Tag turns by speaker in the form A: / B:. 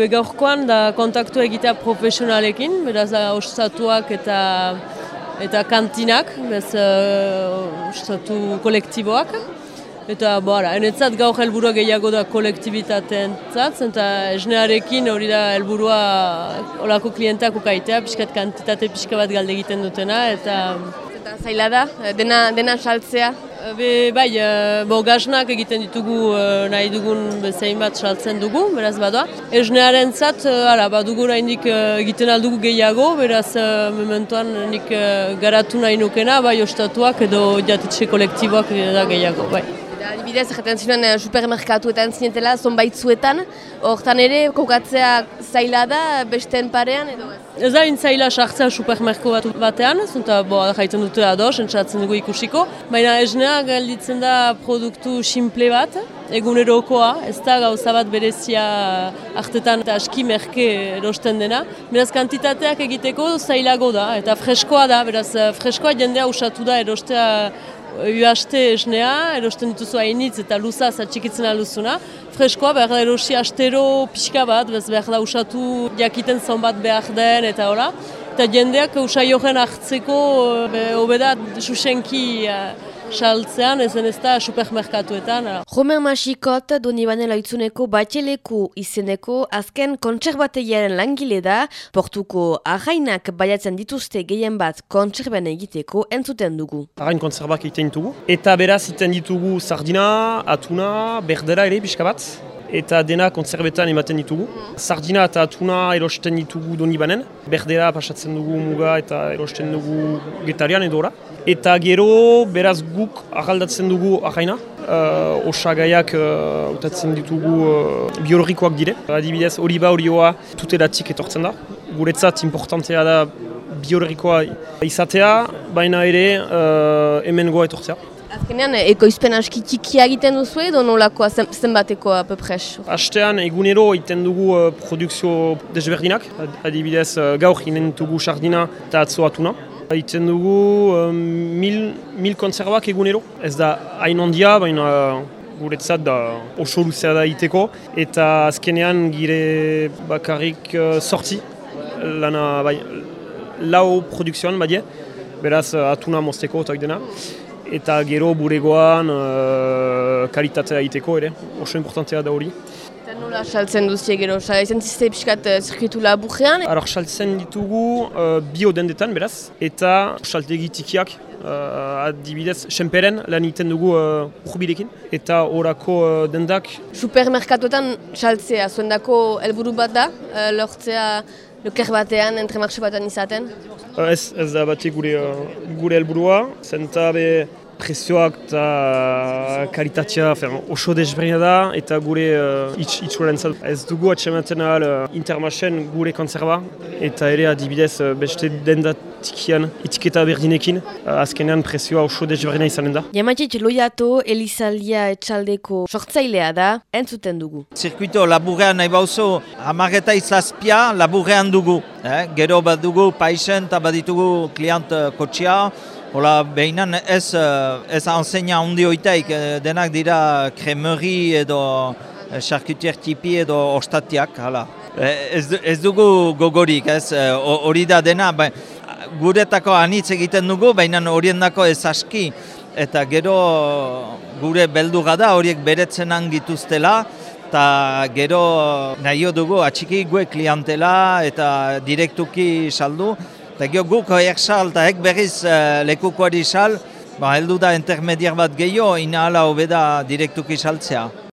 A: Begaurkoan da kontaktu egitea profesionalekin, beraz da ostatuak eta eta kantinak, bez uh, ostatu kolektiboak. Eta bora, enetzat gaur helburua gehiago da kolektibitateen zat, eta esnearekin hori da helburua olako klientak ukaitea, pixkat kantitate pixka bat galde egiten dutena, eta...
B: Eta zaila da, dena, dena saltzea.
A: Be, bai, uh, bo gaznak egiten ditugu uh, nahi dugun bezain bat saltzen dugu, beraz badoa. Esnearen zat, uh, badugu nahi uh, egiten aldugu gehiago, beraz uh, mementoan nik garatu nahi nukena, bai ostatuak edo jatitxe kolektiboak da gehiago, bai.
B: Adibidez, jaten ziren uh, supermerkatuetan zinetela, zonbaitzuetan, hortan ere, kokatzea zaila da, besteen parean edo ez?
A: Ez da intzaila sartzea supermerko bat batean, zunta bo, jaiten dute ados, entzatzen dugu ikusiko. Baina esnea galditzen da produktu simple bat, egunerokoa, ez da gauza bat berezia hartetan eta aski merke erosten dena. Beraz, kantitateak egiteko zailago da, eta freskoa da, beraz, freskoa jendea usatu da erostea Uaste esnea, erosten dituzu hainitz eta luza zatxikitzen aluzuna. Freskoa behar da erosi astero pixka bat, bez behar da usatu jakiten zon bat behar den eta hola. Eta jendeak usai horren hartzeko, hobeda susenki saltzean, ezen ez da supermerkatuetan.
B: Homer Masikot, doni banela itzuneko batxeleku izeneko azken kontserbateiaren langile da, portuko ahainak baiatzen dituzte gehien bat kontserben egiteko entzuten dugu.
C: Ahain kontserbak egiten ditugu. Eta beraz egiten ditugu sardina, atuna, berdera ere, pixka bat eta dena konzerbetan ematen ditugu. Sardina eta atuna erosten ditugu doni banen, berdera pasatzen dugu muga eta erosten dugu getarian edo Eta gero, beraz guk ahaldatzen dugu ahaina, uh, osagaiak uh, utatzen ditugu uh, biologikoak dire. Adibidez, hori ba horioa tutelatik etortzen da. Guretzat importantea da biologikoa izatea, baina ere uh, hemen goa etortzea.
B: Azkenean, ekoizpen aski txikia egiten duzu edo nolakoa zenbatekoa pepres?
C: Hastean, egunero egiten dugu uh, produkzio desberdinak. Adibidez, uh, gaur ginen dugu sardina eta atzo atuna. Egiten dugu uh, mil, mil konzervak egunero. Ez da hain ondia, baina guretzat da oso luzea da iteko. Eta azkenean gire bakarrik uh. Lana, bai, lau produkzioan, badie. Beraz, uh, atuna mozteko eta dena eta gero buregoan uh, kalitatea egiteko ere, oso importantea da hori.
B: Eta nola saltzen duzie gero, izan zizte pixkat uh, zirkitu laburrean?
C: Aror saltzen ditugu uh, bio dendetan beraz, eta saltegi tikiak, uh, adibidez, senperen lan egiten dugu uh, urbilekin, eta orako uh, dendak.
B: Supermerkatuetan saltzea, zuen dako helburu bat da, uh, lortzea Loker batean, entremarxe batean izaten?
C: Ez, ez da bati gure, gure helburua, zenta be prezioak eta kalitatea oso desberdina da eta gure uh, itz, Ez dugu atxematen ahal uh, intermasen gure konzerba eta ere adibidez uh, beste dendatikian itiketa berdinekin uh, azkenean prezioa oso desberdina izanen da.
B: Jamatik loiato Elizalia etxaldeko sortzailea da, entzuten dugu.
D: Zirkuito laburrean nahi bauzo amareta izazpia laburrean dugu. Eh? Gero bat dugu paisen eta bat ditugu kliant kotxia, Hola, behinan ez, eh, ez anseina handi oitaik, eh, denak dira kremeri edo charcutier eh, tipi edo ostatiak, hala. Ez, ez dugu gogorik, ez, hori da dena, ba, guretako anitz egiten dugu, baina horien dako ez aski, eta gero gure belduga da horiek beretzen gituztela, eta gero nahi dugu atxiki gue klientela eta direktuki saldu, Eta gio guk hoiek sal eta hek berriz uh, lekukoari sal, ba, heldu da intermediar bat gehiago, ina ala hobeda direktuki saltzea.